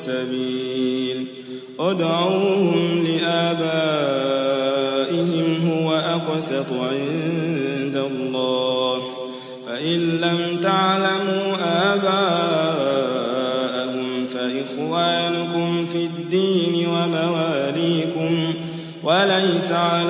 السبيل. ادعوهم لآبائهم هو أقسط عند الله. فإن لم تعلموا آباءهم فإخوانكم في الدين ومواليكم وليس عليكم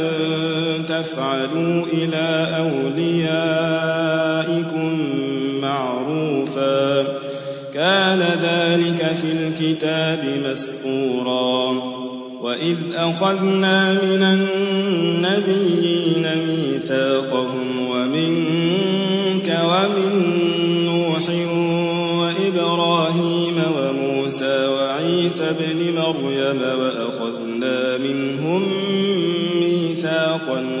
تفعلوا إلى أوليائكم معروفا. كان ذلك في الكتاب مسطورا. وإذ أخذنا من النبيين ميثاقهم ومنك ومن نوح وإبراهيم وموسى وعيسى بن مريم وأخذنا منهم ميثاقا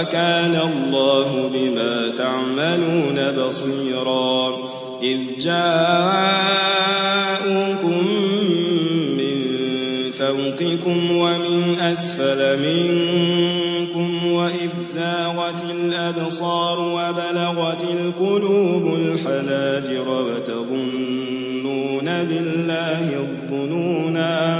وكان الله بما تعملون بصيرا. إذ جاءوكم من فوقكم ومن أسفل منكم وإذ زاغت الأبصار وبلغت القلوب الحناجر وتظنون بالله الظنونا.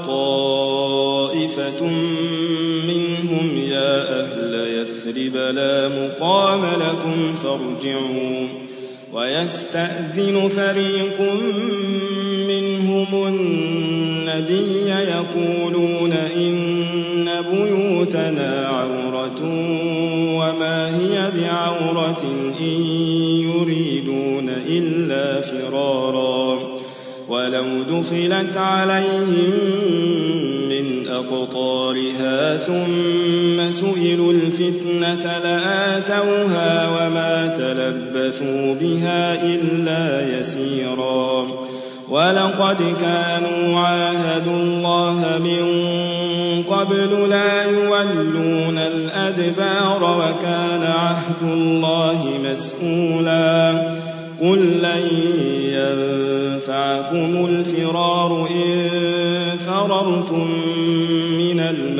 يثرب لا مقام لكم فارجعوا. ويستأذن فريق منهم النبي يقولون إن بيوتنا عورة وما هي بعورة إن يريدون إلا فرارا. ولو دخلت عليهم أقطارها ثم سئلوا الفتنة لآتوها وما تلبثوا بها إلا يسيرا. ولقد كانوا عاهدوا الله من قبل لا يولون الأدبار وكان عهد الله مسؤولا. قل لن ينفعكم الفرار إن فررتم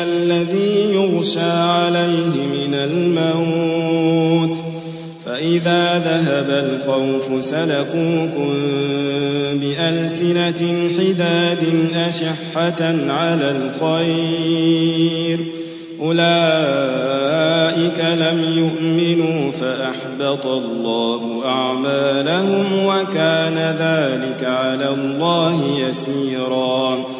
كالذي يغشى عليه من الموت. فإذا ذهب الخوف سلكوكم بألسنة حداد أشحة على الخير. أولئك لم يؤمنوا فأحبط الله أعمالهم وكان ذلك على الله يسيرا.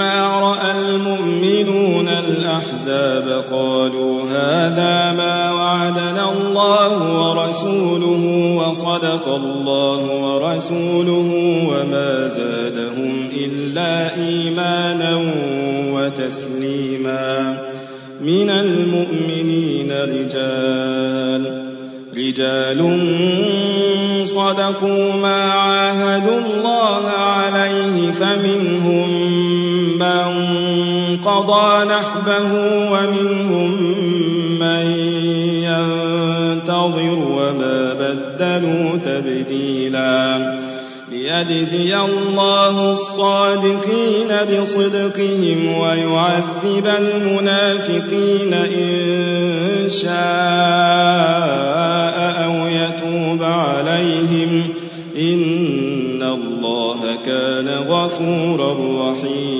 رأى المؤمنون الأحزاب قالوا هذا ما وعدنا الله ورسوله وصدق الله ورسوله وما زادهم إلا إيمانا وتسليما. من المؤمنين رجال رجال صدقوا ما عاهدوا الله عليه فمنهم من قضى نحبه ومنهم من ينتظر وما بدلوا تبديلا ليجزي الله الصادقين بصدقهم ويعذب المنافقين إن شاء أو يتوب عليهم إن الله كان غفورا رحيما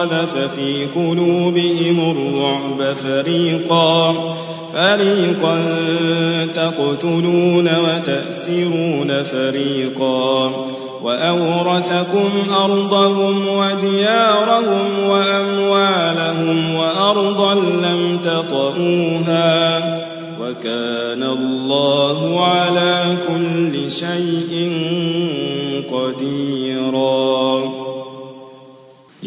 وقذف في قلوبهم الرعب فريقا. فريقا تقتلون وتأسرون فريقا. وأورثكم أرضهم وديارهم وأموالهم وأرضا لم تطئوها. وكان الله على كل شيء قديرا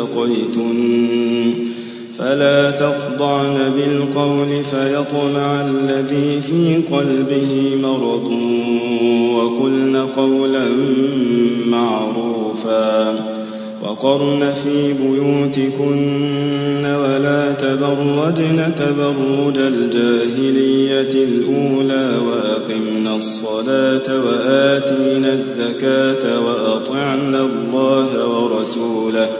اتقيتن فلا تخضعن بالقول فيطمع الذي في قلبه مرض وقلن قولا معروفا. وقرن في بيوتكن ولا تبرجن تبرج الجاهلية الأولى وأقمنا الصلاة وآتينا الزكاة وأطعنا الله ورسوله.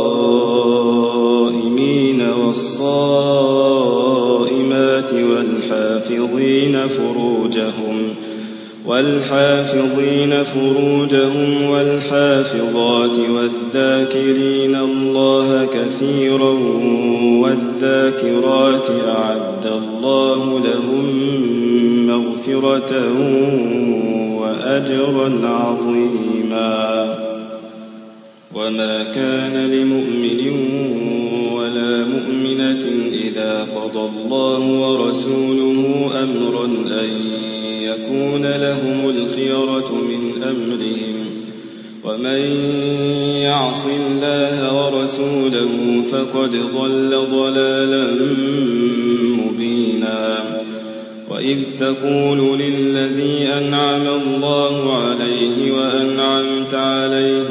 والحافظين فروجهم والحافظين فروجهم والحافظات والذاكرين الله كثيرا والذاكرات أعد الله لهم مغفرة وأجرا عظيما. وما كان لمؤمن ولا مؤمنة إذا قضى الله ورسوله أمرا أن يكون لهم الخيرة من أمرهم. ومن يعص الله ورسوله فقد ضل ضلالا مبينا. وإذ تقول للذي أنعم الله عليه وأنعمت عليه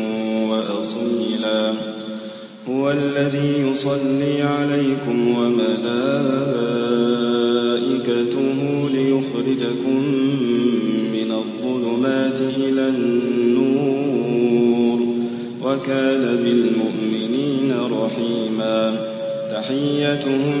تحيتهم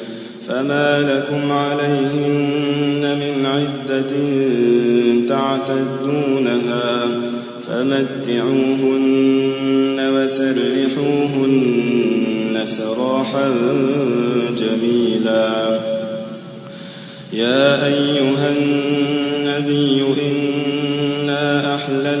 فما لكم عليهن من عدة تعتدونها فمتعوهن وسرحوهن سراحا جميلا. يا أيها النبي إنا أحللنا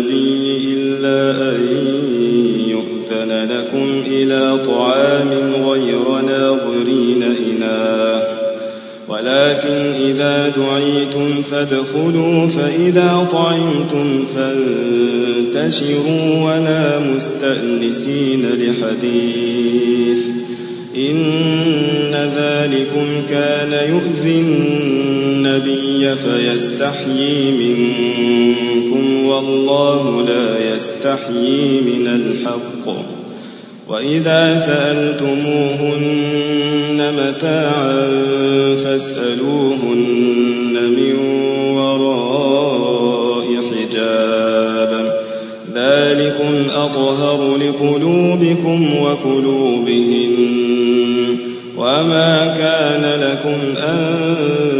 النبي إلا أن يؤذن لكم إلى طعام غير ناظرين إناه ولكن إذا دعيتم فادخلوا فإذا طعمتم فانتشروا ولا مستأنسين لحديث. إن ذلكم كان يؤذي النبي فيستحيي منكم والله لا يستحيي من الحق. وإذا سألتموهن متاعا فاسألوهن من وراء حجاب. ذلكم أطهر لقلوبكم وقلوبهن. وما كان لكم أن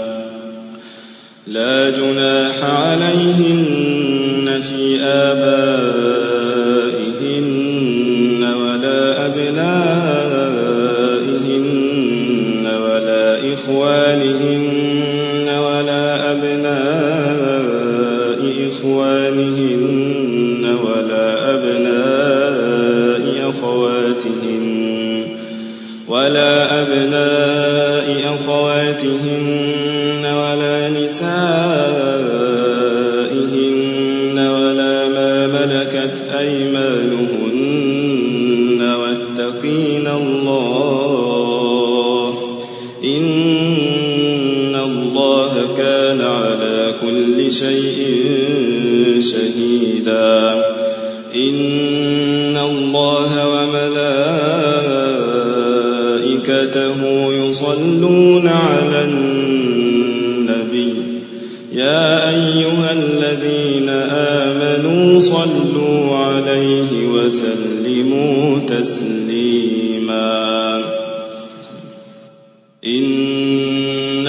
لا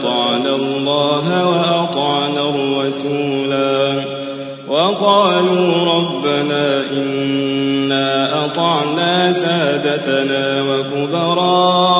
أطعنا الله وأطعنا الرسولا. وقالوا ربنا إنا أطعنا سادتنا وكبراءنا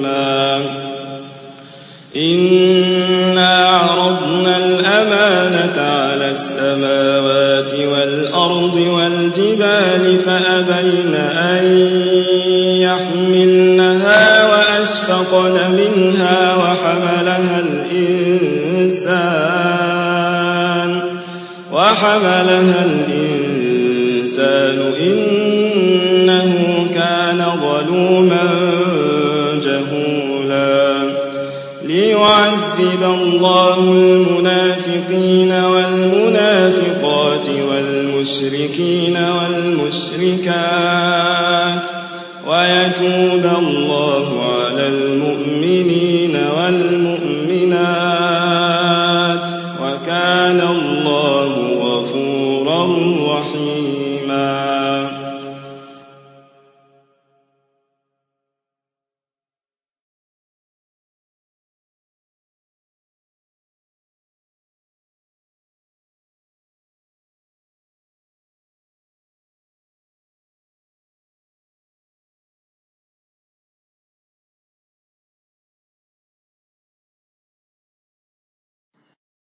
وحملها الإنسان إنه كان ظلوما جهولا ليعذب الله المنافقين والمنافقات والمشركين والمشركات ويتوب الله